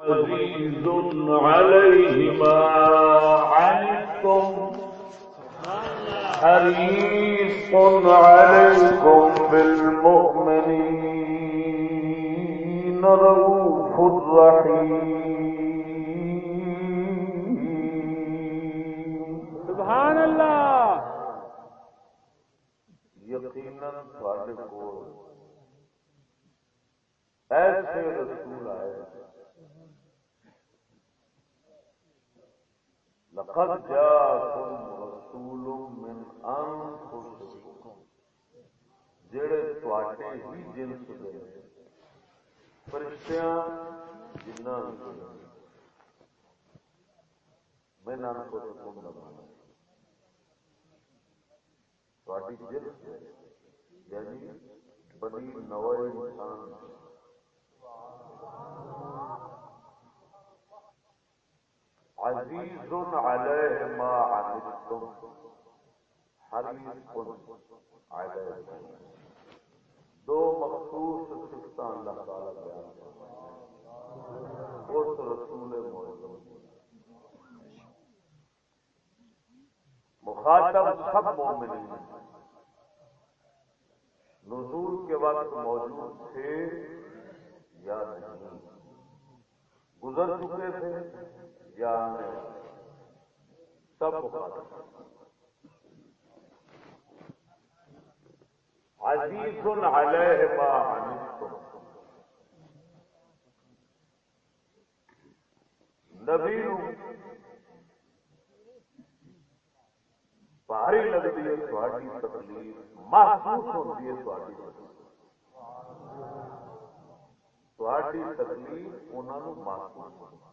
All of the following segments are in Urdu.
عزيز عليه ما عنتم حريص عليكم بالمؤمنين رؤوف رحيم. سبحان اللہ. یقینا تھوڑے کو ایسے رسول آئے لقد جاءكم رسول من انفسكم جڑے تواڈے ہی جنس دے فرشتیاں جنہاں جناں میں نام کو حکم لگانا تواڈی جنس دے یعنی بنی نوع انسان دے عزیز علیہ ما عنتم، حریص علیہ دو مخصوص صفتیں اللہ تعالی بیان اس رسول معظم مخاطب سب مومنین۔ نزول کے وقت موجود تھے یا نہیں؟ گزر چکے تھے؟ یا سب عزیز علیہ ما عنتم۔ نبی بھاری لگتی ہے تھوڑی تکلیف، محسوس ہوتی ہے تھوڑی تھوڑی تکلیف انہوں محسوس ہوتی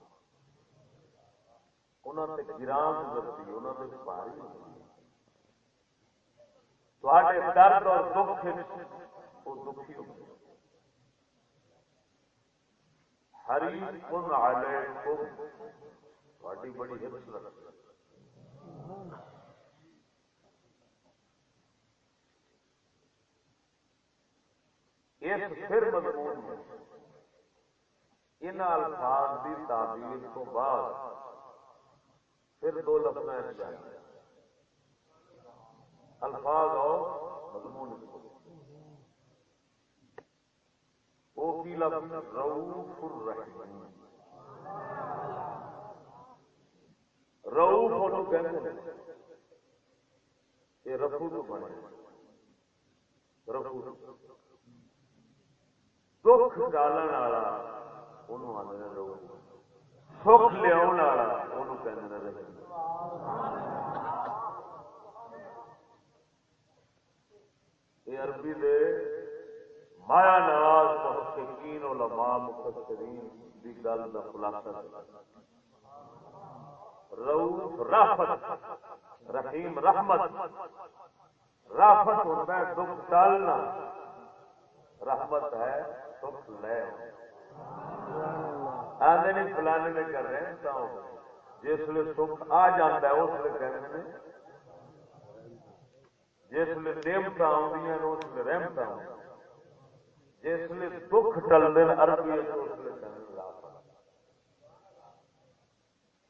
انہوں نے گرام گزرتی انہوں نے پاری درد اور دکھ وہ دکھی ہری آلے تھوڑی بڑی ہرس اس پھر مضمون میں ان الفاظ کی تعبیر تو بعد پھر دو لفظ الفاظ اور مضمون۔ وہ کی لفظ؟ روف الرحیم۔ روف انہوں کہتے ہیں، یہ رفو تو بنے رفو دکھ ڈالن والا، انہوں آدھے روف سکھ لیا یہ عربی دے مایا نواز محققین علماء مفسرین دی گل دا خلاصہ رؤوف رحمت رحیم رحمت رافت ہوتا ہے دکھ ڈالنا رحمت ہے دکھ لے آدھے نہیں، فلانے میں کر رہے ہیں تو جس لیے سکھ آ جاتا ہے، اس لیے کہتے ہیں جس لیے نعمت آدی اس لیے رحمت جس لیے دکھ ٹلتے ہیں، عربی اس لیے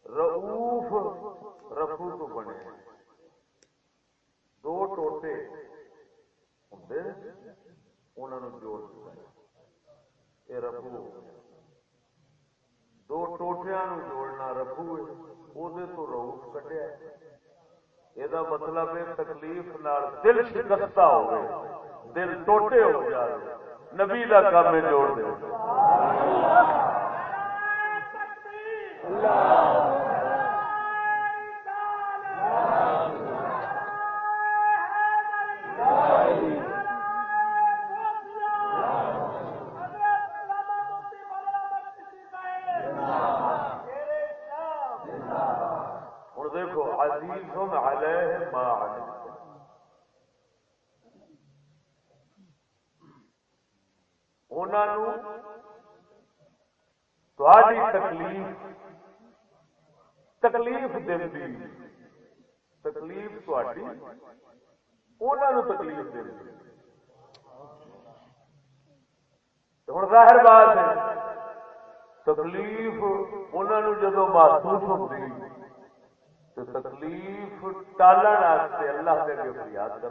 روف رفو تو بنے دو ٹوٹے ہوں انہوں جوڑ دیا یہ رفو دو ٹوٹیا جوڑنا رفو وہ تو روح کٹیا یہ مطلب ہے تکلیف دل شکستہ ہو گئے دل ٹوٹے ہو جائے نبی کا کام جوڑ دے تکلیف تکلیف دینی۔ تکلیف تکلیف دینی۔ ہوں ظاہر بات ہے، تکلیف انہوں جدو محسوس ہوتی تو تکلیف ٹالن اللہ کے فریاد کر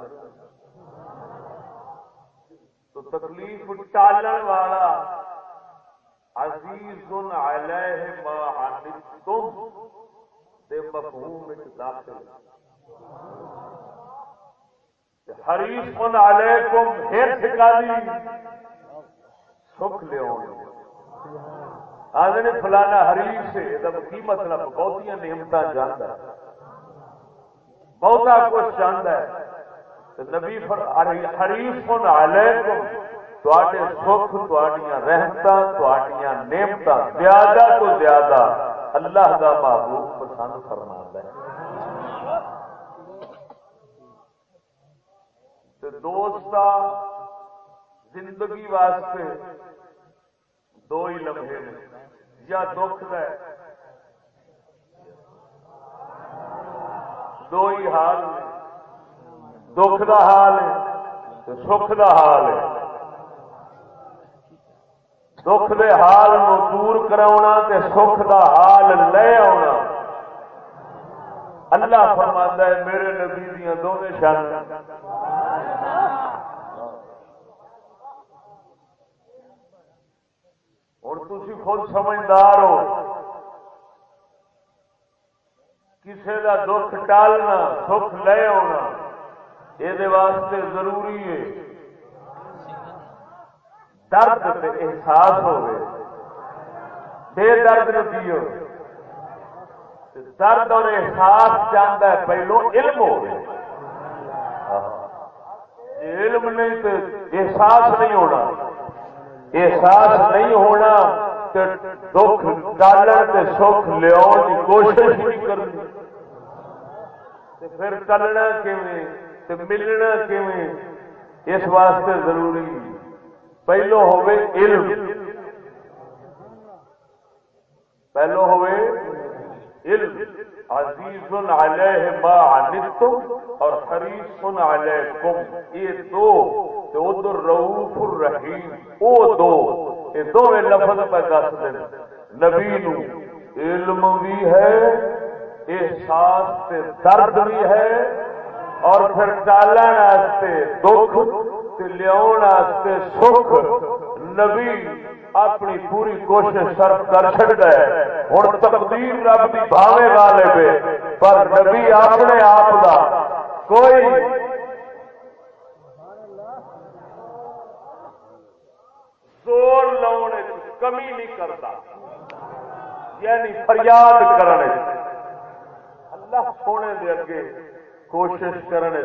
تو تکلیف ٹالن والا عزیز علیہ ما عنتم دے مفہوم میں داخل حریف علیکم ہر ٹھکانی سکھ لے آدھے فلانا حریف سے کی مطلب؟ بہت نعمت جانا بہتا کچھ چاہتا ہے۔ نبی حریف علیکم سکھ رحمت نعمت زیادہ تو زیادہ اللہ کا محبوب پسند فرما ہے۔ دوست زندگی واسطے دو ہی لمحے یا دکھ ہے دو ہی حال دکھ دا حال ہے سکھ دا حال ہے دکھ دے حال نو دور کرا تے سکھ دا حال لے آنا اللہ فرماتا ہے میرے نبی دیا دونوں شان اور تھی خود سمجھدار ہو کسی کا دکھ ٹالنا سکھ لے آنا یہ واسطے ضروری ہے۔ درد احساس ہو بے درد نتیو درد اور احساس چاہتا ہے، پہلو علم ہو جی، علم نہیں تو احساس نہیں ہونا۔ احساس نہیں ہونا تو دکھ، ڈالن سے سکھ لیا کی کوشش نہیں کرنی۔ پھر چلنا کیون ملنا کیون اس واسطے ضروری پہلو ہوئے علم پہلو ہوئے علم عزیز علیہ ما عنتم اور حریص علیکم یہ دو تے ادھر روف الرحیم او دو یہ دو لفظ پہ دس دن نبی نو علم بھی ہے احساس سے درد بھی ہے اور پھر ٹالن دکھ لیا سکھ نبی اپنی پوری کوشش صرف کر چڑتا ہے۔ ہوں تقدیر رب کی بھاوے والے پہ، پر نبی اپنے آپ کا کوئی زور لاؤنے کمی نہیں کرتا۔ یعنی فریاد کرنے اللہ سونے دے اگے کوشش کرنے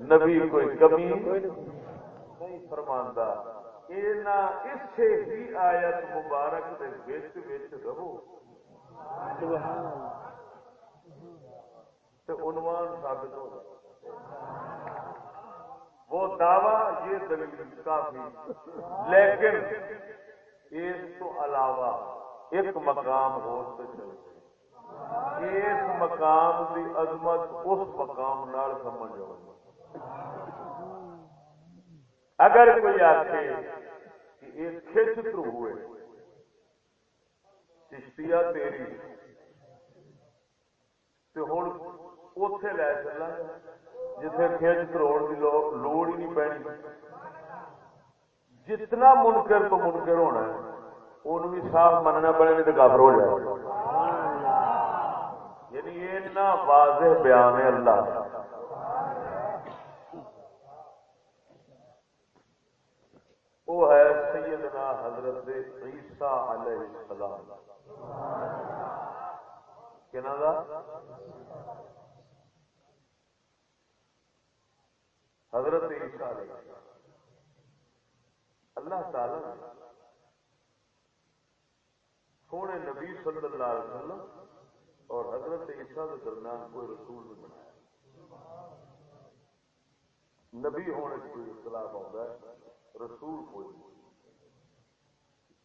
نبی کوئی کمی نہیں فرماندا اسے ہی آیت مبارک دے وچ وچ رہو۔ عنوان ثابت ہو۔ وہ دعوی یہ دلیل کافی۔ لیکن اس تو علاوہ ایک مقام ہو اس مقام کی عظمت اس مقام نال سمجھ اگر کوئی آخے کہ یہ کھچ ہوئے چشتیا تیری تو ہوں اتے لے چلا جتنے کھچ کروڑ کی لوڑ ہی نہیں پینی۔ جتنا منکر تو منکر ہونا ہے ان بھی صاف مننا پڑے نہیں تو کافر ہو جائے۔ یعنی واضح بیان ہے اللہ وہ ہے سیدنا حضرت عیسیٰ علیہ السلام۔ کہنا حضرت عیسیٰ علیہ السلام۔ اللہ تعالی سونے نبی صلی اللہ علیہ وسلم اور حضرت عیسیٰ کے درمیان کوئی رسول نہیں بنایا۔ نبی ہونے کی کوئی اختلاف ہوتا ہے، رسول کوئی نہیں۔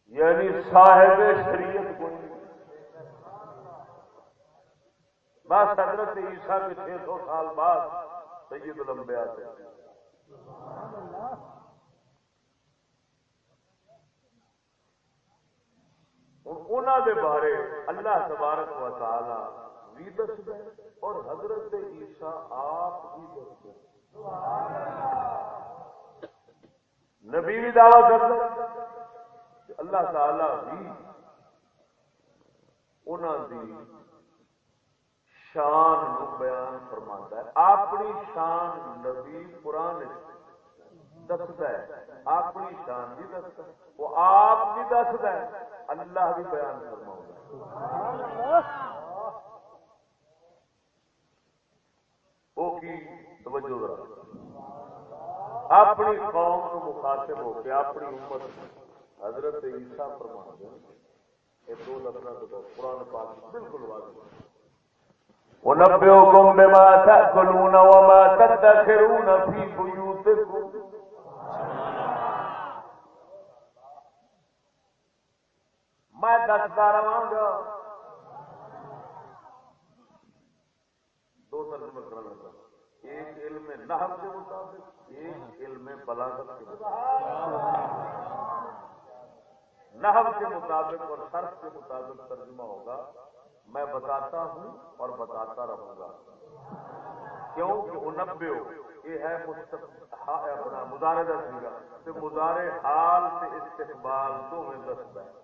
یعنی صاحب شریعت کوئی نہیں۔ بس حضرت عیسیٰ کے چھ سو سال بعد سید لمبیا سے انہوں دے بارے اللہ تبارک و تعالی بھی دس اور حضرت عیسیٰ آپ بھی دس نبی بھی دعوی کر اللہ تعالی بھی انہوں دی شان بیان فرما ہے۔ اپنی شان نبی قرآن دستا ہے۔ اپنی شان بھی دستا ہے۔ وہ آپ بھی دستا ہے۔ اللہ بھی بیان فرما وہ کی؟ توجہ ذرا۔ اپنی قوم کو مخاطب ہو کے اپنی امت حضرت عیسیٰ فرما دیں یہ دو لفظ تو قرآن پاک بالکل واضح ونبئكم بما تأكلون وما تدخرون في بيوتكم میں دستا رہا گا دو ترجمے کرنا لگا ایک علم نحو کے مطابق ایک علم بلاغت کے مطابق نحو کے مطابق اور صرف کے مطابق ترجمہ ہوگا۔ میں بتاتا ہوں اور بتاتا رہوں گا۔ کیوں کہ انبے یہ ہے اپنا مدارے دس گا مدارے حال سے استقبال تو میں دستا ہے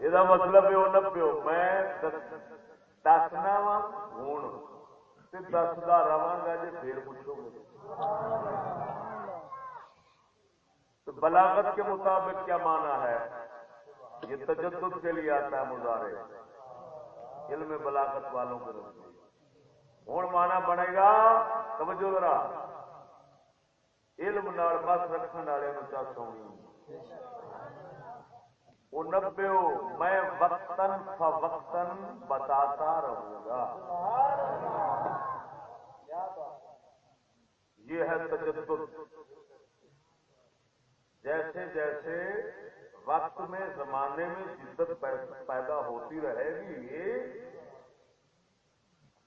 یہ مطلب ہے وہ انبے میں دسنا وا ہوں دستا رہا گا جی پھر پوچھو گے تو بلاغت کے مطابق کیا مانا ہے یہ تجدد کے لیے آتا ہے مظاہرے علم بلاغت والوں کے نزدیک ہوں مانا بنے گا توجہ ذرا علم نال بس رکھنے والے چاہ سونی وہ نبے میں وقتاً فوقتاً بتاتا رہوں گا۔ یہ ہے تجدد۔ جیسے جیسے وقت میں، زمانے میں شدت پیدا ہوتی رہے گی،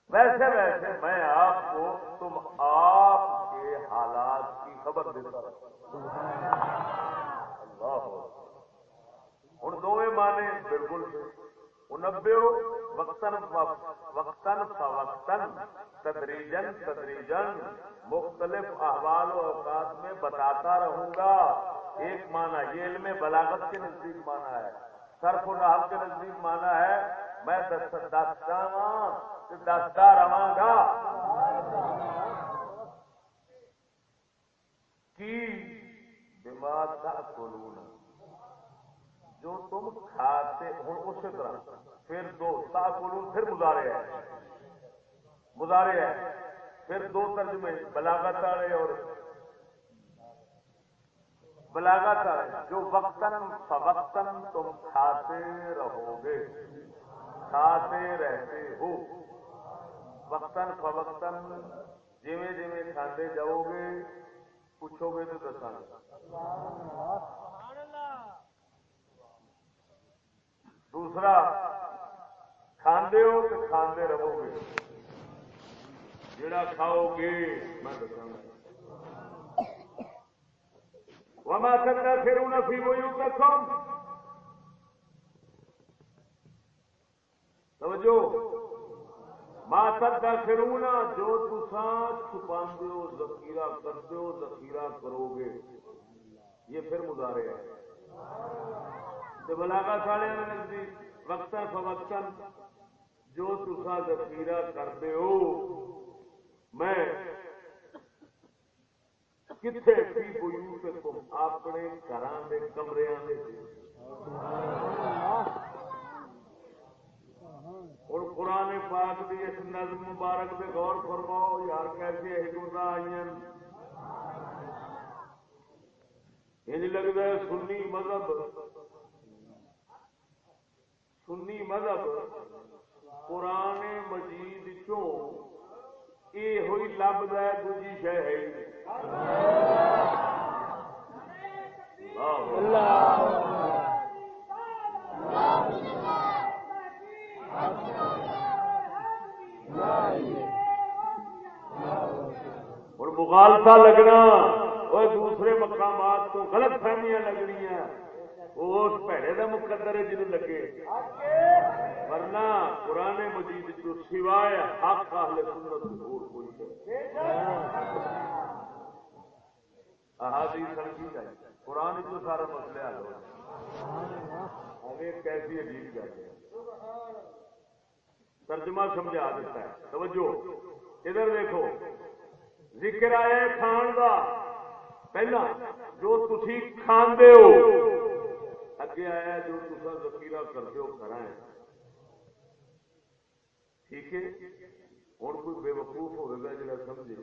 ویسے ویسے میں آپ کو تم آپ کے حالات کی خبر دیتا اللہ ہوں دو مانے بالکل انبے وقتاً وقتاً فوقتاً تدریجن تدریجن مختلف احوال و اوقات میں بتاتا رہوں گا۔ ایک مانا یہ علم بلاغت کے نزدیک مانا ہے۔ سرف و نحب کے نزدیک مانا ہے۔ میں دستا رہا گا۔ کی؟ بیمار کا جو تم کھاتے ہوں اسی طرح۔ پھر دو تا پھر مظاہرے ہے۔ مظاہرے ہے۔ پھر دو ترجمے، بلاغت والے اور بلاغت والے۔ جو وقتاً، فوقتاً تم کھاتے رہو گے کھاتے رہتے ہو۔ وقتاً، فوقتاً جیویں جیویں کھاتے جاؤ گے پوچھو گے تو دسا دوسرا، کھاندے ہو تو کھاندے رہو گے۔ جڑا کھاؤ گے، میں دساں وما تدخرون في بيوتكم۔ توجہ۔ ما تدخرون جو تسا چھپاندے ہو، ذخیرہ کرتے ہو، ذخیرہ کرو گے۔ یہ پھر مظاہرے ہے تو بلاگا ساڑے نزدیک وقتا فوقتاً جو تسا ذخیرہ کرتے ہو، میں کتنے بھی بویوت تم اپنے گھر کے کمرے اور قرآن پاک کی اس نظم مبارک سے غور فرماؤ، یار کیسے حکمت آئی انج لگتا ہے سنی مذہب سنی مذہب قرآن مجید چوں یہ ہوئی لب ہے دوجی شہ ہے۔ اور مغالتا لگنا اور دوسرے مقامات کو غلط فہمیاں لگنی اس پیڑے کا مقدر ہے جنہوں لگے ورنہ پرانے مجید جو سوائے حق اہل سنت اور کوئی احادیث سمجھی جائے قرآن تو سارا مسئلہ حل ہو ہمیں کیسی عجیب گل ہے ترجمہ سمجھا دیتا ہے توجہ ادھر دیکھو ذکر آیا کھان کا پہلا جو تھی کھانے ہو اگے آیا جو تصا ذخیرہ کرتے ہو کرا ہے ٹھیک ہے؟ ہوں کوئی بے وقوف ہوگا جا سمجھے۔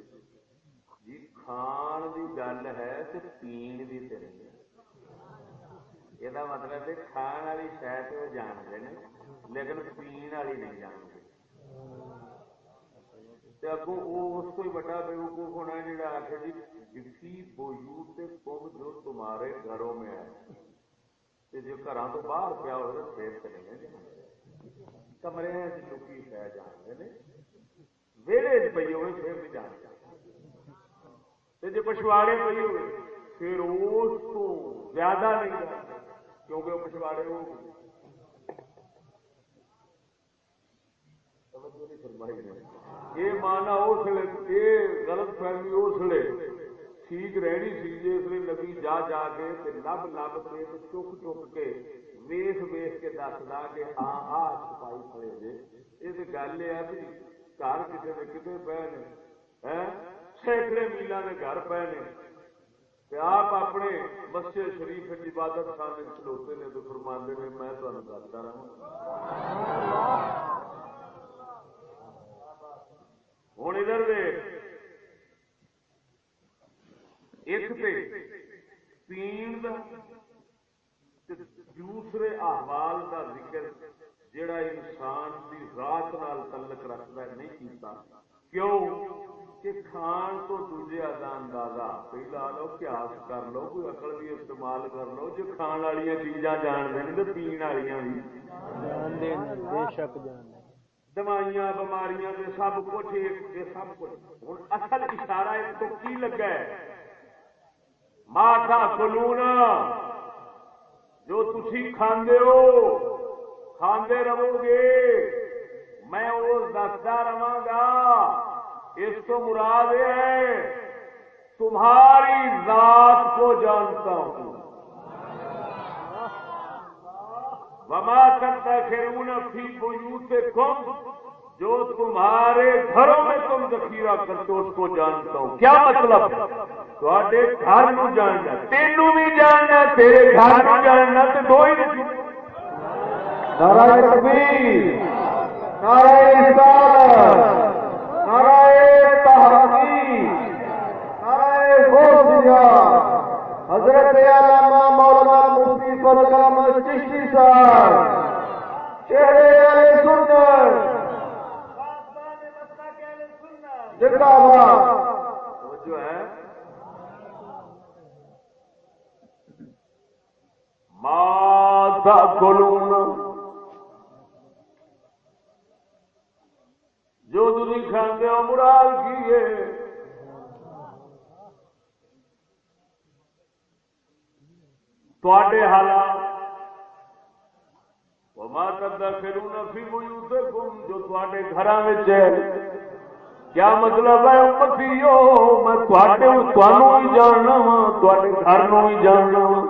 جی کھان کی گل ہے تو پین کی تو نہیں یہ مطلب ہے کھان والی شاید وہ جانتے ہیں، لیکن پین والی نہیں جانتے۔ اگوں اس کو بڑا بے وقوف ہونا ہے جا آخر جی جسی بوجود سے کم جو تمہارے گھروں میں ہے۔ جو گھر تو باہر پیا ہو پھر چلے گئے کمرے لکی پہ جانتے ہیں ویڑے پی ہوئے پھر نہیں جانتے جی پچھواڑے پی ہوئے پھر اس کو زیادہ نہیں جانتے کیونکہ وہ پچھواڑے ہو گئے یہ مانا اس لیے یہ غلط فہمی اس لیے ٹھیک رہنی سی اس لیے نبی جا جا کے لب لب کے چک چک کے ویس ویس کے دسدا کہ ہاں آ چھپائی پڑے جی یہ تو گل یہ ہے بھی گھر کسی نے کتنے پے نے سینکڑے میلوں کے گھر پے نے آپ اپنے مسجد شریف عبادت خانے کھلوتے نے تو فرماندے نے میں تمہیں دستا رہا ہوں ادھر دیکھ ایک پین دوسرے احوال کا ذکر جڑا انسان کی رات نال تعلق رکھتا ہے نہیں کیتا کیوں کہ کھان تو دوجے ادا اندازہ پہلا لو قیاس کر لو کوئی اکل بھی استعمال کر لو جو کھان والی چیزاں جان دیں تو پین والی بھی بے شک جان دوائیاں بماریاں دے سب کچھ سب کچھ ہوں اصل اشارہ ایک تو کی لگا ہے ماتا کلونا جو تھی کھاندے ہو کھاندے رہو گے میں وہ دستا رہا گا اس کو مراد ہے تمہاری ذات کو جانتا ہوں وما کرتا خیرون فی بیوتکم جو تمہارے گھروں میں تم ذخیرہ کرتے اس کو جانتا ہوں۔ کیا مطلب؟ تھوڑے گھر نو جاننا تینوں بھی جاننا تیرے گھر نو جاننا تو دو ہی نارائ تکبیر نارائ رسالت نارائ تحقیق نارائ غوثیہ حضرت علامہ مولانا مفتی فضل احمد چشتی صاحب، چہرے والے سنر زندہ باد جو ہے ماتا کلون جو تھی کھانے مراد کی ہے تے حالات وما کرتا پھر فی بیوتکم جو تے گھر کیا مطلب ہے امتیو؟ میں تے جاننا وا تے گھر نو بھی جاننا وا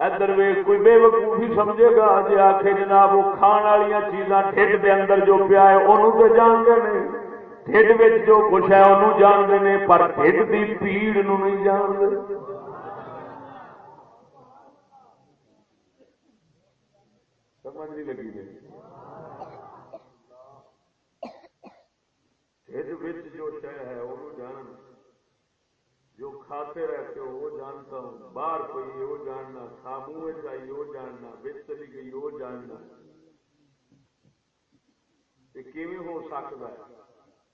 ادھر ویخ کوئی بے وقوفی سمجھے گا؟ جی آخے جناب، وہ کھان والی چیزاں ٹھڈ دے اندر جو پیا ہے انہوں تو جانتے ہیں ٹھڈ جو کچھ ہے انہوں جانتے ہیں پر ٹھڈ کی پیڑ نو نہیں جانتے۔ سمجھ نہیں لگی۔ گئی جو شہ ہے وہ جان۔ جو کھاتے رہتے ہو وہ جانتا ہوں۔ باہر پی وہ جاننا۔ خامو چاہیے وہ جاننا۔ بچ چلی گئی وہ جاننا۔ کیون ہو سکتا ہے؟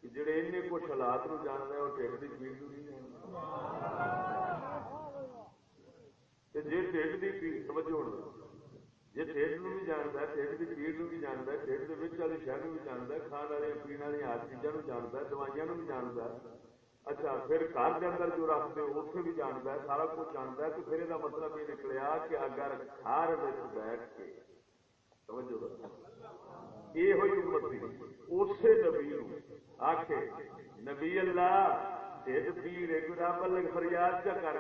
کہ جڑے ان کچھ حالات نو جاننا ہے وہ ٹھیک کی پیڑ نہیں جی ٹھیک کی پیڑ توجہ ہونا۔ جی ٹھیک نو بھی جانتا ہے ٹھیک کی پیڑ نو بھی جانتا ہے ٹھیک کے والی شہر بھی جانتا ہے کھان والی پینے والی ہر چیزوں جانتا ہے دوائیاں بھی جانتا ہے اچھا پھر گھر کے اندر جو رکھتے اتنے بھی جانتا ہے سارا کچھ جانتا ہے تو پھر یہ مطلب یہ نکلیا کہ اگر گھر بیٹھ کے یہ ہوئی امت اسی نبی آخ نبی اللہ پیر فریاد کیا کر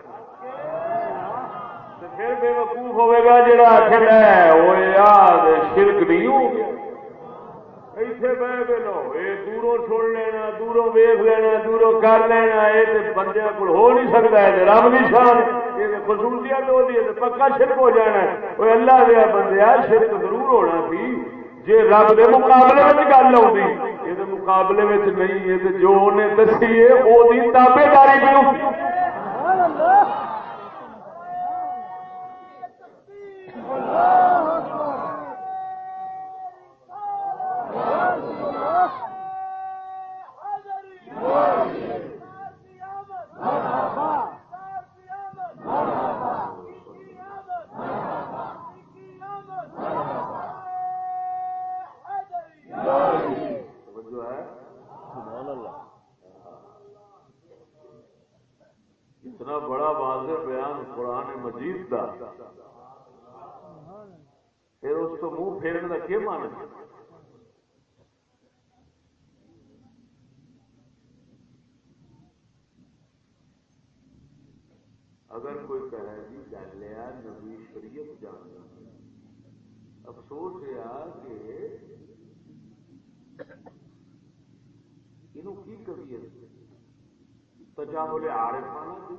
پھر بے وقوف گا جڑا آخر وہ یاد شرک نہیں ہو گیا۔ ایتھے بہ لو دوروں چھوڑ لینا، دوروں ویخ لینا، دوروں کر لینا یہ بندے کو ہو نہیں سکتا رب کی شان یہ خصوصیت ہو دی پکا شرک ہو جانا وہ اللہ دیا بندے شرک ضرور ہونا سی۔ جی رب کے مقابلے میں گل آؤں یہ مقابلے میں نہیں ہے جو انہیں دسی ہے وہ تابے داری کیوں تجاہل عارفانہ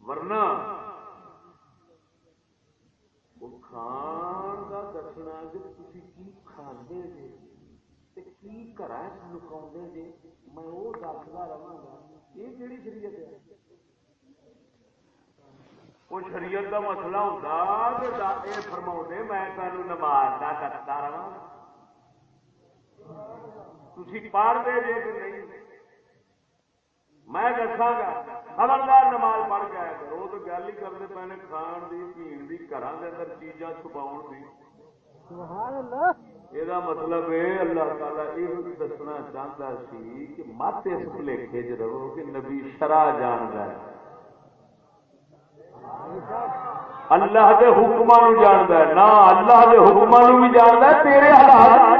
ورنہ وہ کھان کا دسنا کہ تھی کی کھانے جی کی گھر لکا جی میں وہ دستا رہا گا۔ یہ کہڑی شریعت ہے؟ وہ شریعت کا مسئلہ ہوتا کہ فرما میں تمہیں نماز کا کرتا رہا تھی پڑھ دے جی کہ نہیں؟ میں دسا گا خبردار نماز پڑھ کے آیا کرو تو گل ہی کرتے پے کھان کی پین کی گھر کے اندر چیزاں چھپا یہ مطلب ہے اللہ تعالی یہ دسنا چاہتا سی کہ مت اس بھلے چ رہو کہ نبی شرح جان ہے۔ اللہ کے حکمان جانتا ہے۔ نہ اللہ کے حکمان بھی جانتا ہے تیرے حالات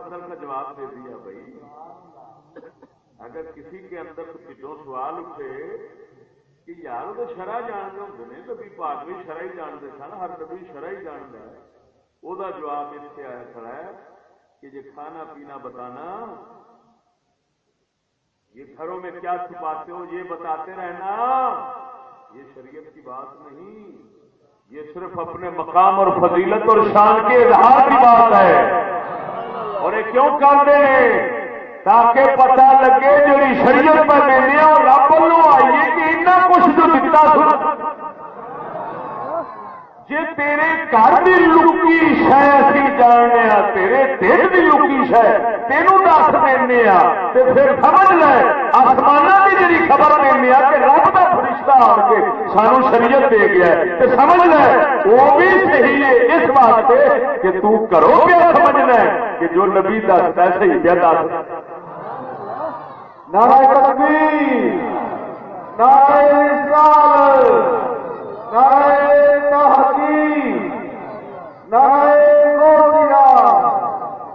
کا جواب دے دیا بھائی۔ اگر کسی کے اندر پچھوں سوال اٹھے کہ یار تو شرح جانتے ہوں نے نبی پاک بھی شرح ہی جانتے سن، ہر نبی شرح ہی جانتا ہے۔ وہ جواب اتنے آیا کھڑا ہے کہ یہ کھانا پینا بتانا، یہ گھروں میں کیا چھپاتے ہو، یہ بتاتے رہنا۔ یہ شریعت کی بات نہیں، یہ صرف اپنے مقام اور فضیلت اور شان کے اظہار کی بات ہے۔ اور یہ کیوں کرتے ہیں؟ تاکہ پتا لگے جی شریعت پر لینے اور رب لو آئیے کہ اتنا کچھ جو دتا سن۔ جی تیرے گھر کی لکی شہ اسی جاننے تیرے دل کی لکی شہ تینوں دس دینا پھر سمجھ لے آسمان کی جی خبر دینا کہ رب کا فرشتہ آ کے سانو شریعت دے گیا تو سمجھ لے وہ بھی صحیح ہے اس واسطے کہ تو کرو پیا سمجھ لے کہ جو نبی دستا ہے صحیح پیا دس نارائ تکبیر نارائ اسلام نارائ تحقیق نارائ گوریا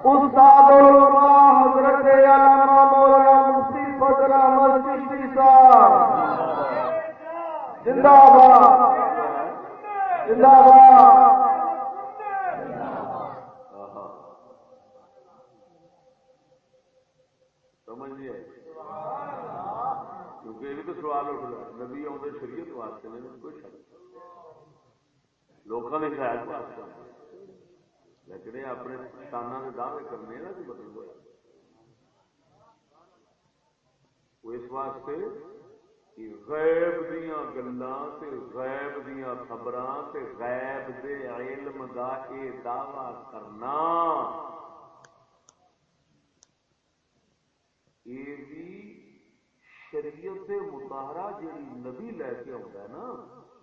استاد حضرت علامہ مولانا مفتی فضل احمد چشتی صاحب زندہ باد زندہ باد کیونکہ یہ بھی تو سوال اٹھ رہا نبی شریعت واسطے کوئی شک لوگوں نے شاید لیکن یہ اپنے کسانوں کے دعوے کرنے نا کہ ہوا وہ اس واسطے غیب دیا گلا غیب دیا خبر غیب دے علم دا یہ دعوی کرنا۔ یہ بھی شریعت متحرہ جیڑی نبی لے کے آتا ہے نا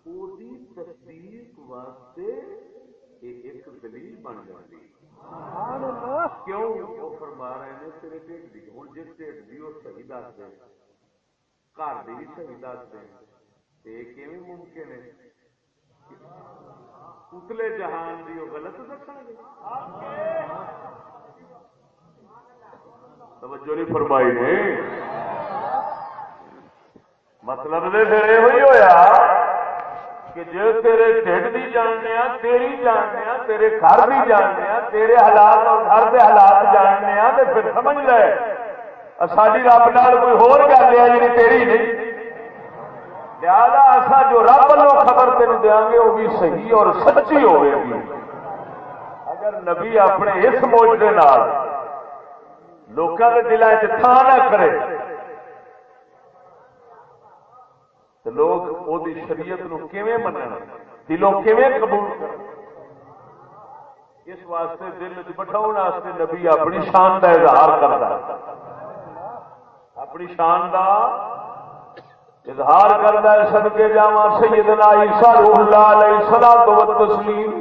وہ تصدیق واسطے ایک دلیل بن جاتی کیوں؟ وہ فرما رہے ہیں تیرے ٹھیک دی ہوں جس ٹھیک دی وہ صحیح دس دیں گھر دی بھی صحیح دس دیں یہ ممکن ہے اتلے جہان دی وہ غلط دسا گے توجہ نہیں فرمائی نے مطلب دے پھر یہ ہوا کہ جو تیرے ٹھڈ بھی جاننے تیری جاننے تیرے گھر بھی جاننے تیرے حالات اور گھر کے حالات جاننے تو پھر سمجھ لے ساری رب نال کوئی ہور گل ہے جی تیری نہیں؟ لہذا ایسا جو رب لو خبر تین دیا گے وہ بھی صحیح اور سچی ہوئے گی۔ اگر نبی اپنے اس موجے لوگوں کے دلان چ نہ کرے تو لوگ وہ شریعت نو من دلوں قبول اس واسطے دل بٹھاؤ واسطے نبی اپنی شان کا اظہار کرتا اپنی شان کا اظہار کرتا ہے سدکے جا سیدنا عیسیٰ روح اللہ علیہ السلام تو تسلیم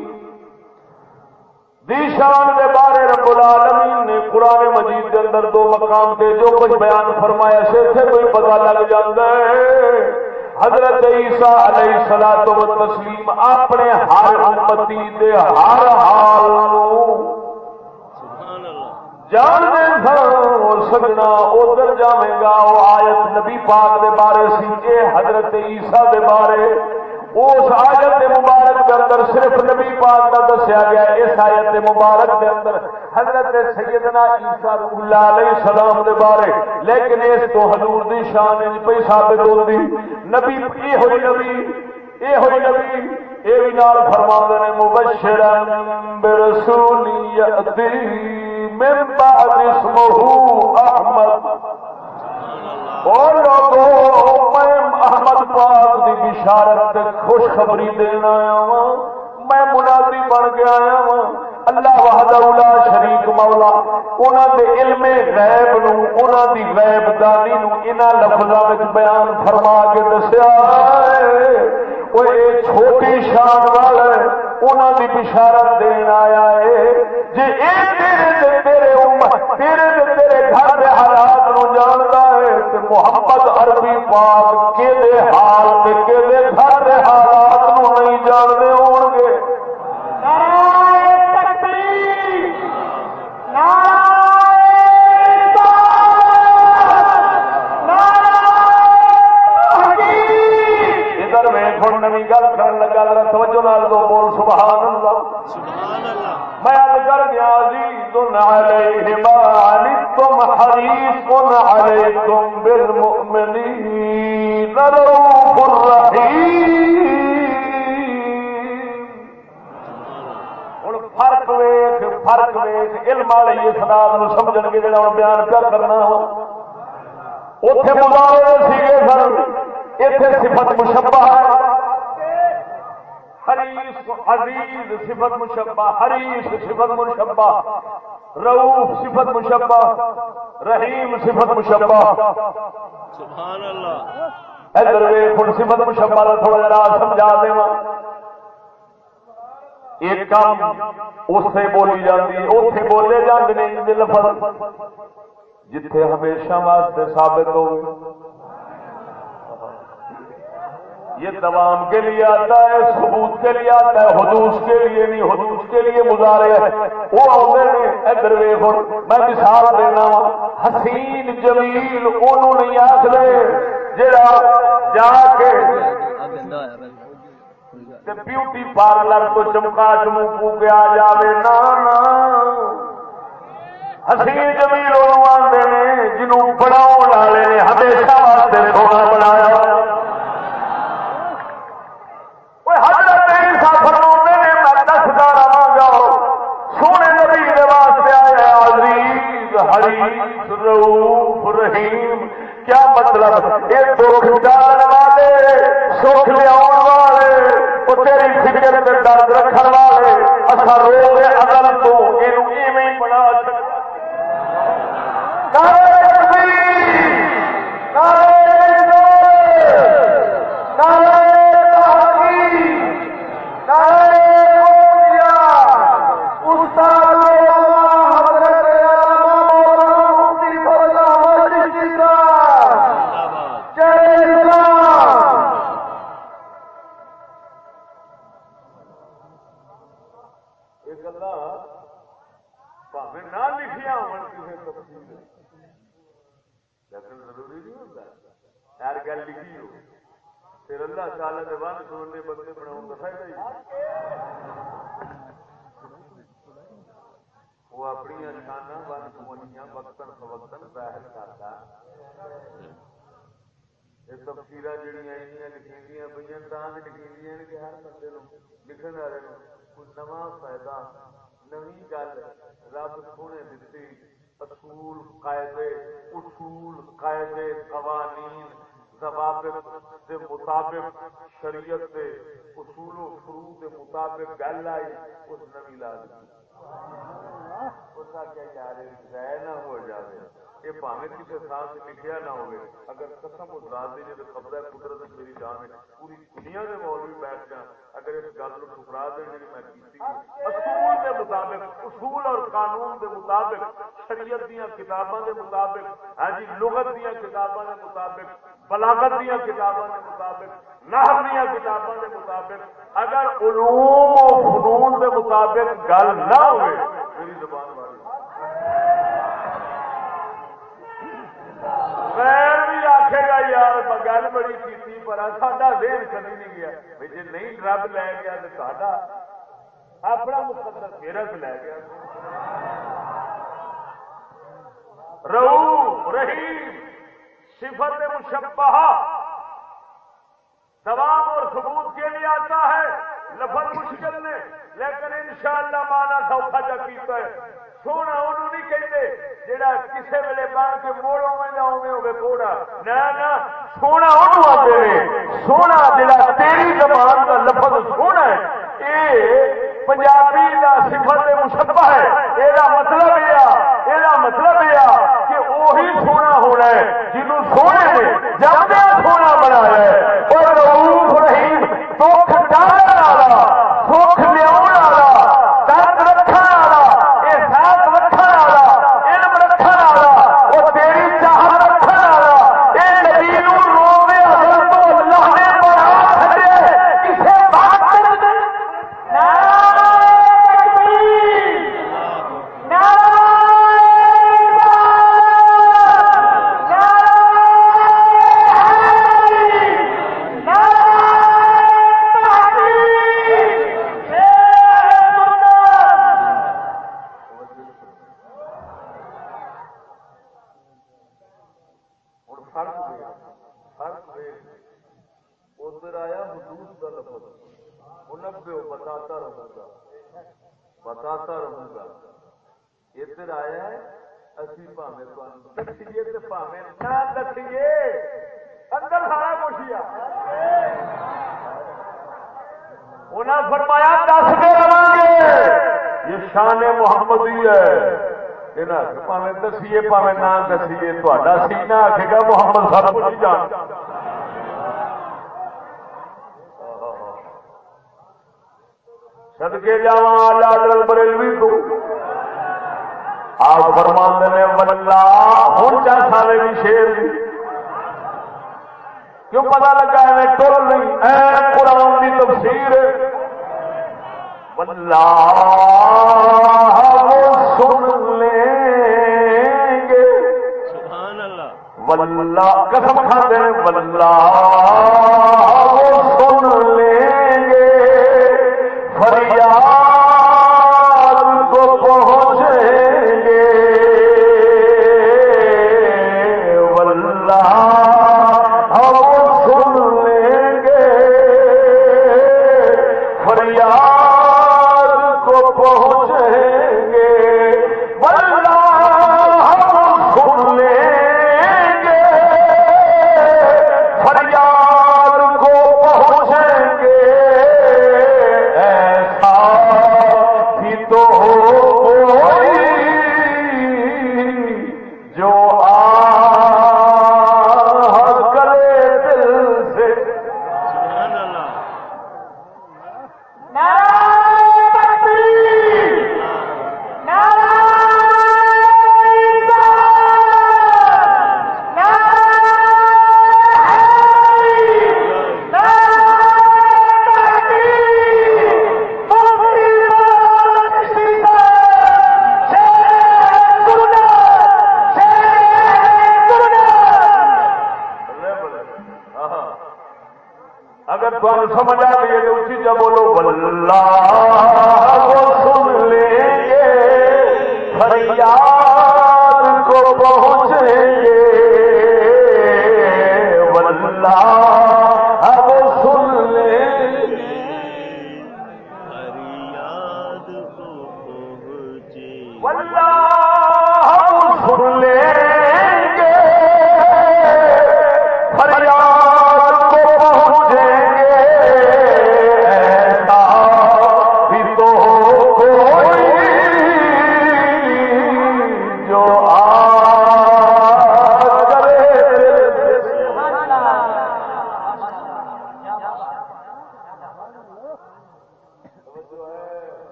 دی شان دے بارے رب العالمین نے قرآن مجید کے اندر دو مقام تے جو کچھ بیان فرمایا سے کوئی پتہ لگ جاتا ہے۔ حضرت عیسیٰ علیہ السلام تو تسلیم اپنے ہر امتی دے ہر حال جان دے سجنا ادھر جائے گا، وہ آیت نبی پاک دے بارے سی حضرت عیسیٰ دے بارے۔ اس آیت دے مبارک کے اندر صرف نبی پاک کا دسیا گیا، اس آیت دے مبارک کے اندر حضرت سیدنا عیسیٰ اللہ علیہ السلام دے بارے۔ لیکن اس تو حضور دی شان پہ ثابت ہوتی نبی یہ ہوئی نبی یہ ہوئی نبی یہ بھی نال فرما نے مبشر برسول یأتی من بعد اسمه احمد۔ اور لوگوں، میں احمد پاک دی بشارت خوشخبری دینا آیا ہوں میں منادی بن کے آیا ہوں اللہ وحدہ اولا شریک مولا انہوں دے علم غیب نو انہوں دی غیب دانی نو انہاں لفظاں وچ بیان فرما کے دسیا وہ چھوٹی شان والا انہوں کی بشارت دین آیا ہے۔ جی یہ تیرے دے تیرے امت، تیرے دے تیرے گھر کے حالات نو جانتا ہے تو محمد عربی پاک کے حال کے گھر کے حالات نو نہیں جانتے ہون حریص علیکم بالمؤمنین رؤوف فرق ویخ فرق ویخ علم والے اس رات سمجھ گے جا بیان کرنا اتے مظاہرے سیگے سن اتنے صفت مشبہ حریص عزیز صفت مشبہ حریص صفت مشبہ رؤوف صفت مشبہ رحیم صفت مشبہ۔ سبحان اللہ ادھر ویکھ صفت مشبہ دا تھوڑا جرا سمجھا دیواں۔ ایک کام اس سے بولی جاتی ہے بولے لفظ جتھے ہمیشہ واسطے ثابت ہوئے۔ یہ دوام کے لیے آتا ہے، ثبوت کے لیے آتا ہے، حدوث کے لیے نہیں، حدوث کے لیے گزارے وہ آتے ہیں ادھر میں مثال دینا حسین جمیل انہوں نہیں آخر جا جا کے بیوٹی پارلر تو چمکا چمکو کے آ جائے نا حسین جمیل وہ آتے ہیں جنوب بناؤ والے نے ہمیشہ واسطے سونا بنایا۔ مطلب دل مطلب یہ دکھ ڈالنے والے سکھ لیا والے وہ تیری فکر کے درد رکھ والے اصا رو گے اگل تو یہ بنا سکتے یہ گلا پہ نہ لکھیا ہو کسی تفصیل لیکن ضروری نہیں ہوتا ہر گل لکھی ہو پھر اللہ تعالی کے ون سننے بندے بناؤ کا فائدہ ہی وہ شانہ ون سمنیاں وقتاً فوقتاً ظاہر کرتا یہ تفصیل جہاں لکھی پہ تاج لکھی کہ ہر بندے لکھن والے کوئی نواں فائدہ نوی گل رب سونے دیتی اصول قاعدے اصول قاعدے قوانین ضوابط مطابق شریعت کے اصول و فرو کے مطابق گل آئی اس نوی لا دی نہ ہو جائے یہ پاوے کسی تھان لکھیا نہ ہوئے اگر قسم اس رات دی جب قبضہ قدرت میری جان ہے۔ پوری دنیا کے مولوی بیٹھ جان اگر اس گل کو ٹھکرا دیں جی میں کیتی اصول کے مطابق، اصول اور قانون کے مطابق، شریعت دیا کتاباں کے مطابق ہاں جی لغت دیا کتاباں کے مطابق بلاغت دیا کتاباں کے مطابق، نحو دیا کتاباں کے مطابق، اگر علوم و فنون کے مطابق گل نہ ہوئے، میری زبان والی۔ غیر بھی آخے گا، یار گل بڑی کی پر ساڈا دین کدی نہیں گیا۔ بھائی جی نہیں رب لے گیا تو ساڈا اپنا مقدر میرا لے گیا۔ رو رحیم صفت مشبہ دوام اور ثبوت کے لیے آتا ہے، لفظ مشکل نے لیکن انشاءاللہ مانا سوکھا جا پیتا ہے۔ سونا انہوں نہیں کہتے جہاں کسی ویلے بن کے موڑ اوے نہ اوے ہوگی گھوڑا۔ نہ سونا انہوں آتے ہیں۔ سونا جہاں تیری زبان کا لفظ سونا ہے یہ پنجابی کا سفر مشبہ ہے۔ یہ مطلب یہ مطلب یہ کہ وہی سونا ہونا ہے جنہوں سونے نے جب سونا بنایا ہے اور روح رحیم دکھ ڈالنے والا سکھ لیا درد رکھنے والا احساس رکھنے والا علم رکھنے والا وہ تیری چاہت رکھنے والا یہ نبی نو روے اصل تو اللہ نے بنا چڑے کسے بات ادھر آیا حدود کا لفظ انبے بتاتا رہوں گا بتاتا رہوں گا ادھر آیا ہے اسی پاوے دسیے تو پاوے نہ دسیے اندر سارا کچھ ہی انہیں فرمایا دستے رہیں گے یہ شان محمدی ہے پاوے دسیے پاوے نہ دسیے تا سینا آخے گا محمد سب کچھ جان سدکے جا لال بریلوی تو آپ فرماند نے بلا ہوں چار سارے بھی شیر کیوں پتا لگا ہے ٹول نہیں اے قرآن کی تفسیر بلا بلا قسم کھاتے ہیں بلا وہ سن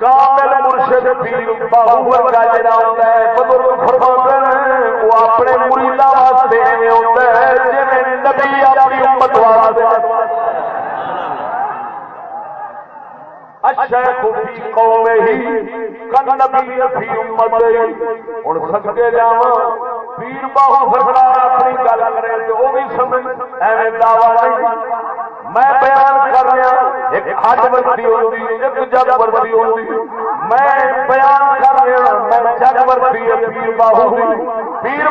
کامل مرشد پیر ورگا جڑا ہے فرماتے ہیں وہ اپنے واسطے ایویں ہے نبی اپنی امت واسطے پیر اپنی گل کرے بھی میں بیان کر رہا ایک حد وردی ہوندی ایک جگ وردی ہوندی میں بیان کر رہا میں جگ پیر باہو پیر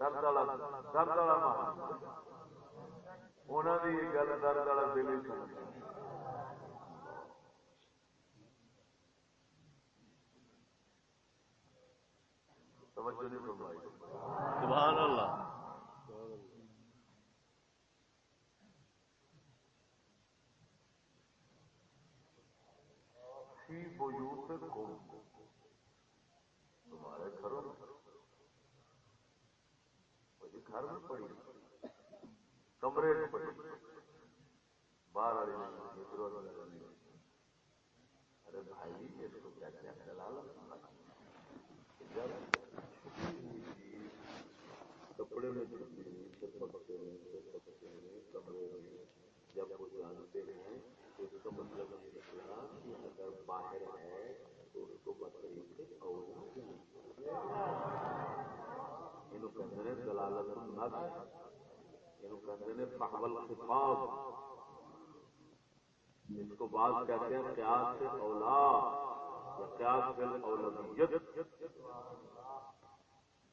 درد والا درد والا انہوں کی گل درد والا دل ہی سمجھ سبحان اللہ تمہارے گھروں گھر میں پڑی، کمرے میں پڑی۔ باہر والی ارے بھائی اس کو کیا کیا چلا کپڑے میں کمرے میں جب وہ جانتے ہیں، اس کا مطلب یہ نکلا کہ اگر باہر ہے تو اس کو بتائی سے اور یہ دلالت یہ پہول خطاب اس کو بعض کہتے ہیں قیاس سے اولاد یا قیاس سے اولادیت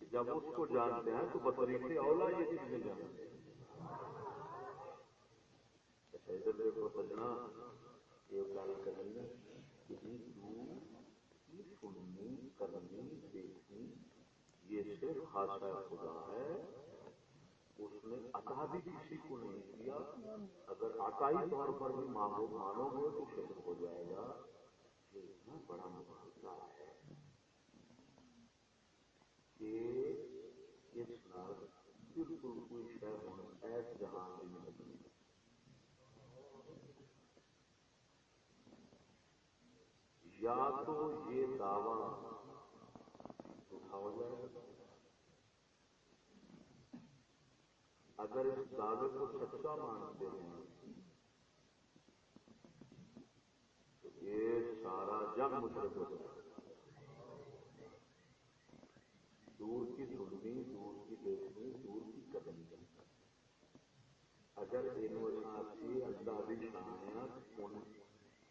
جب اس کو جانتے ہیں تو بطریق اولا یہ چیزیں جانتے۔ ہیں اچھا ادھر دیکھو سجنا یہ گل کرنی سننی کرنی دیکھنی یہ صرف خدا ہے، اس نے عطا بھی کسی کو نہیں کیا۔ اگر عطائی طور پر بھی مانگو مانو گے تو شرک ہو جائے گا۔ یہ بڑا مقابلہ ہے کہ اس بالکل کوئی شہر ہونا ایس جہان کی نہیں یا تو یہ دعوی اگر اس دعوے کو سچا مانتے ہیں، تو یہ سارا جگ مشرق ہو جائے دور کی سننی دور کی دیکھنی، دور کی قدم اگر یہ اللہ بھی شانیا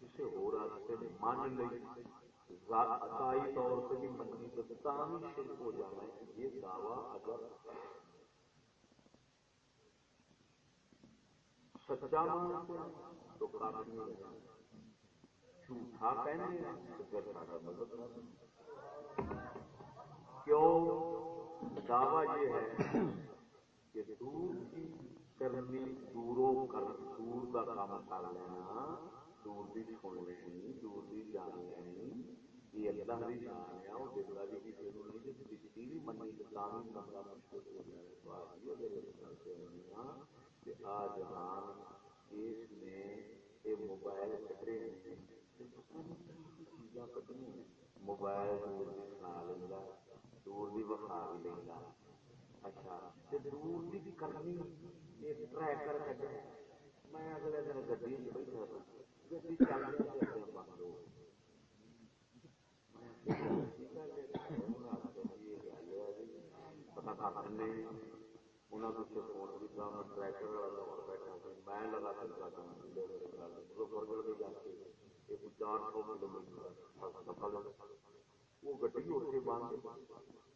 کسی ہو راستے مان لئی عطائی طور سے بھی منی تو بھی شرک ہو جانا ہے، یہ دعویٰ اگر سچا مانتے ہیں تو کافی نہیں رہا جھوٹا کہنے تو پھر سارا مدد کیوں؟ دعویٰ یہ ہے کہ دور کی کرنی، دوروں کر دور کا کام کر لینا، دور بھی سن لینی دور بھی جان لینی یہ اللہ ہے وہ کسی کو نہیں کسی بھی منی بندہ مشکل ہو جائے تو آج یہ کہ اس نے یہ موبائل کٹے ہیں۔ چیزاں موبائل دور بھی سنا دور بھی بخا بھی لینا۔ اچھا دور بھی کرنی، یہ ٹریکر کٹے میں اگلے دن گڈی بیٹھا گڈی چل رہی بند ہو انہوں نے فون کیا میں ٹریکٹر والا بیٹھا میں لگا سکتا چار سو کلو میٹر وہ گڈی اتنے بند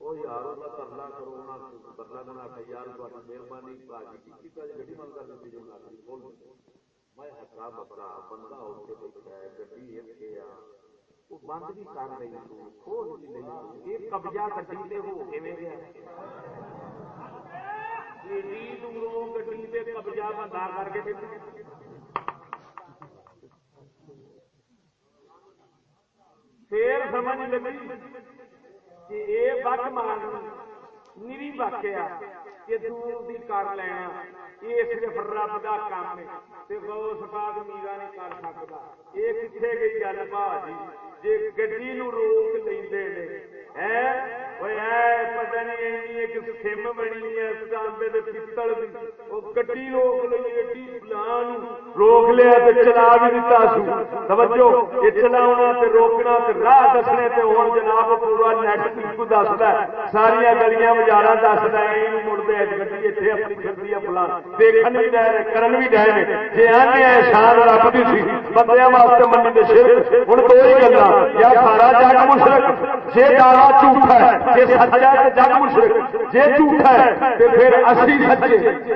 وہ یار وہ ترلا کرو ترلا بنا کے یار مہربانی گڈی بند کر دیتی میں بکرا بندہ اتنے بیٹھا ہے گڈی اتنے آ وہ بند بھی کر رہی تو کھول بھی نہیں یہ قبضہ گڈی سے ہو کے گیا دوروں قبضہ بندہ کر کے پھر سمجھ لگی کہ یہ بک مارنی نیری بک آ کہ دور دی کر لینا یہ صرف رب کا کام ہے غوث پاک میرا نہیں کر سکتا یہ کتنے گئی گل با جی جی گڈی نو روک لے پتا نہیں ایک سم بنی ہے پتل روک لئی ایڈی پلان روک لیا چلا بھی دیتا سو توجہ یہ چلاونا تے روکنا تے راہ دسنے تے ہوں جناب پورا نیٹ کو دستا ہے ساریا گلیاں بازار دستا ہے یہ مڑتے گڈی اتنے اپنی چلتی ہے فلان دیکھن بھی ڈے کرن بھی ڈے جی آنے شان رب دی سی بندے واسطے منی دے ہوں دو ہی گلا یا سارا جگ مشرق جی دعوا جھوٹا ہے جی سچا ہے جگ مشرق جی جھوٹا ہے تو پھر اسی سچے۔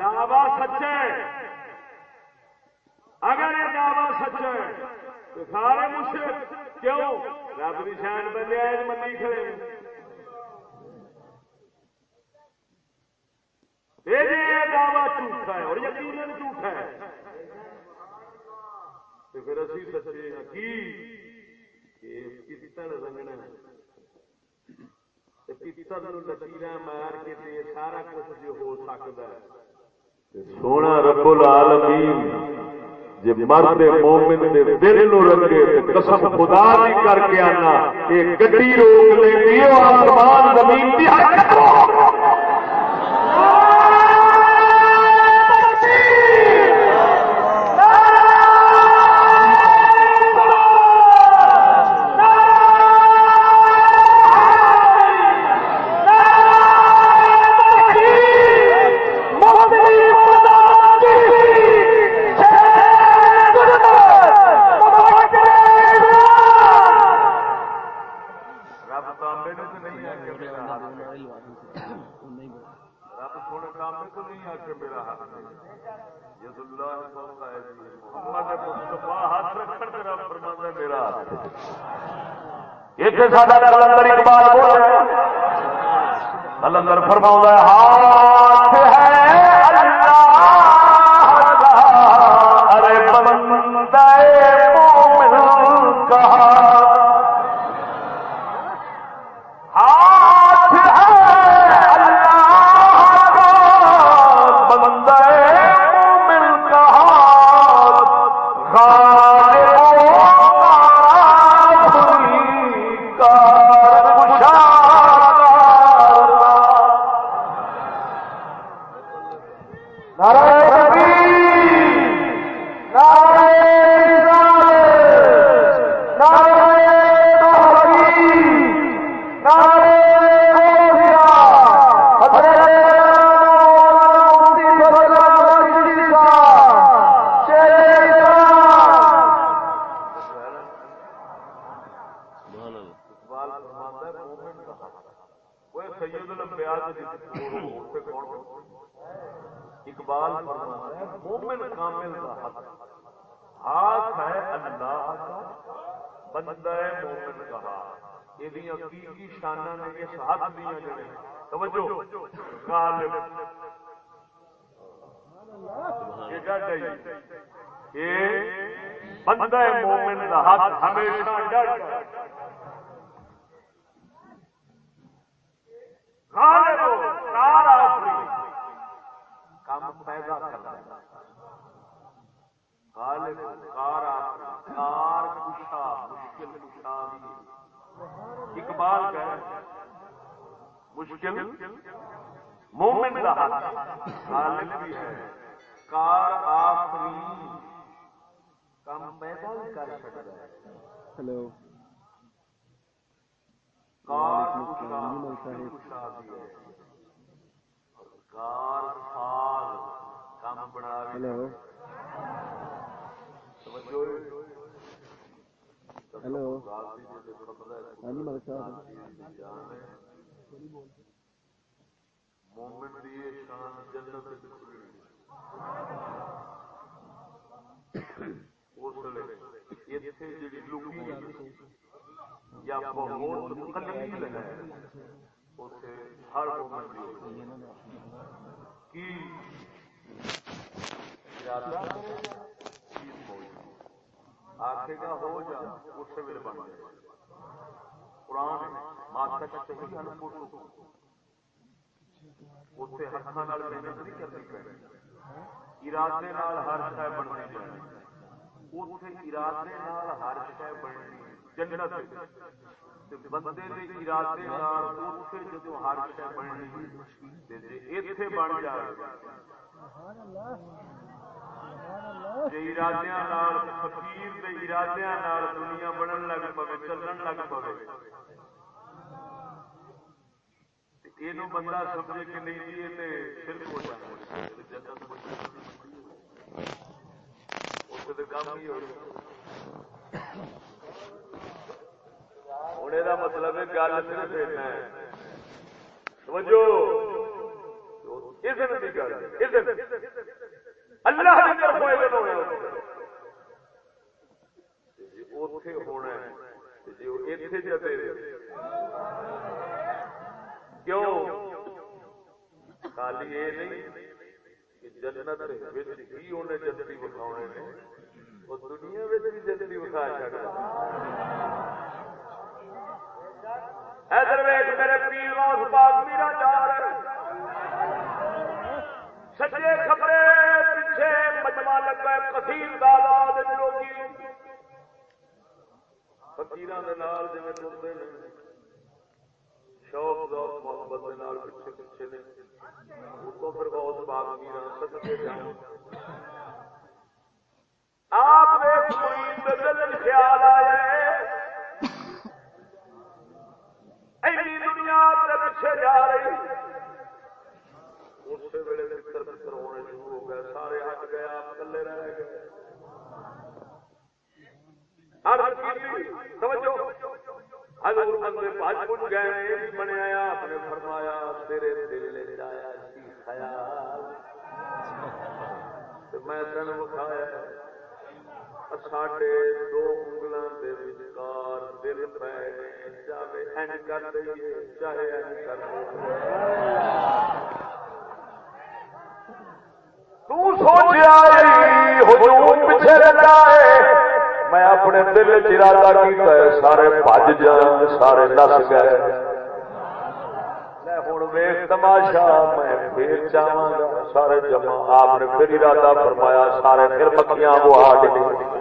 دعوا سچے۔ اگر یہ دعوا سچا ہے تو سارے مشرق کیوں؟ رب کی شان بندے منی کھڑے۔ یہ جی دعوا جھوٹا ہے اور یقین جھوٹا تو پھر اسی سچے ہیں کی پیتل رنگنا پیتل لکیر مار کے سارا کچھ جو ہو سکتا ہے سونا رب العالمین جی مرد مومن دے دل نو رنگے قسم خدا دی کر کے آنا یہ گڈی روک لے آسمان زمین دی حرکت بہت قلیل ہے۔ اسے ہر کی آخے گا ہو جا، اس ویلے بن جائے۔ قرآن ماسٹر اتنے ہاتھوں محنت نہیں کرنی پڑی ارادے ہر شہ بننی چاہیے اتنے ارادے ہر شہ بننی جنت بندے دے ارادے نال اوتھے جدوں ہر شے بننی تے ایتھے بن جائے۔ جے ارادیاں نال، فقیر دے ارادیاں نال دنیا بنن لگ پوے، چلن لگ پوے۔ اینو بندہ سمجھے کہ نہیں جی یہ تے شرک ہو جانا۔ تے تے کام ہی ہو ہوں یہ مطلب ہے گل صرف ہے سمجھو اذن کی گل اذن اللہ کی طرف اذن ہونا جی اوتھے ہونا ہے جی وہ ایتھے کیوں خالی یہ نہیں کہ جنت وچ ہی انہیں جنتی وکھاؤنے نے وہ دنیا بھی جنتی وکھا چکا ادھر ویخ میرے پیر پاک، میرا سچے خبرے پیچھے مجمع لگا کثیر دالات لوگی فکیر جی ٹرتے ہیں، شوق ذوق محبت پیچھے پیچھے نے۔ اتوں پھر بہت پاک میرا سچے جان آپ دل خیال آیا دنیا پیچھے جا رہی۔ اس ویلے متر متر ہونے شروع ہو گئے۔ سارے ہٹ گئے، آپ کلے رہ گئے۔ حضور بندے بج بج گئے یہ بھی بنیا آپ نے فرمایا، تیرے دل آیا جی خیال۔ میں تین بخایا ساڈے دو انگلوں کے وچکار دل پہ چاہے این کر دئیے چاہے این کر پیچھے میں اپنے دل چرادہ کیتا ہے سارے بج جان سارے نس گئے ہوں ویخ تماشا میں پھر جاواں گا سارے جمع آپ نے پھر ارادہ فرمایا سارے پھر پکیاں وہ آ گئی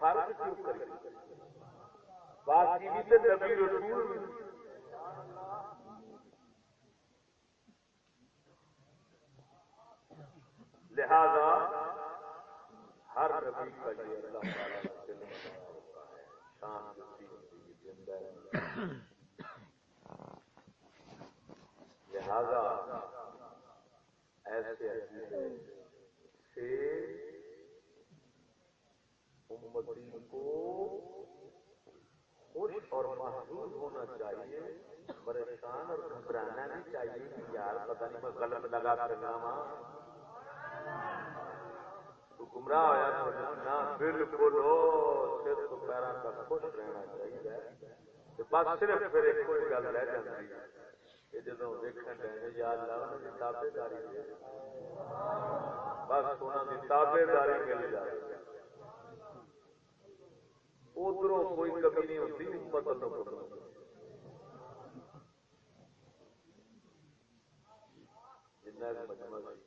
فرق کیوں باقی بھی نبی رسول لہذا ہر نبی کا یہ اللہ شان لہذا ایسے ایسے سے امتی کو خوش اور محسوس ہونا چاہیے، پریشان اور گھبرانا نہیں چاہیے کہ یار پتہ نہیں میں غلط لگا کرنا وہاں تو گمراہ ہوا نہ بالکل ہو سر پیروں کا خوش رہنا چاہیے۔ بس صرف پھر ایک کوئی گل رہ جاتی ہے کہ جدو دیکھنے ڈے یا اللہ انہوں تابے داری بس انہوں کی تابے داری مل جائے ادھر کوئی کمی نہیں ہوتی امت جنہیں مجمع فرمائی جاؤں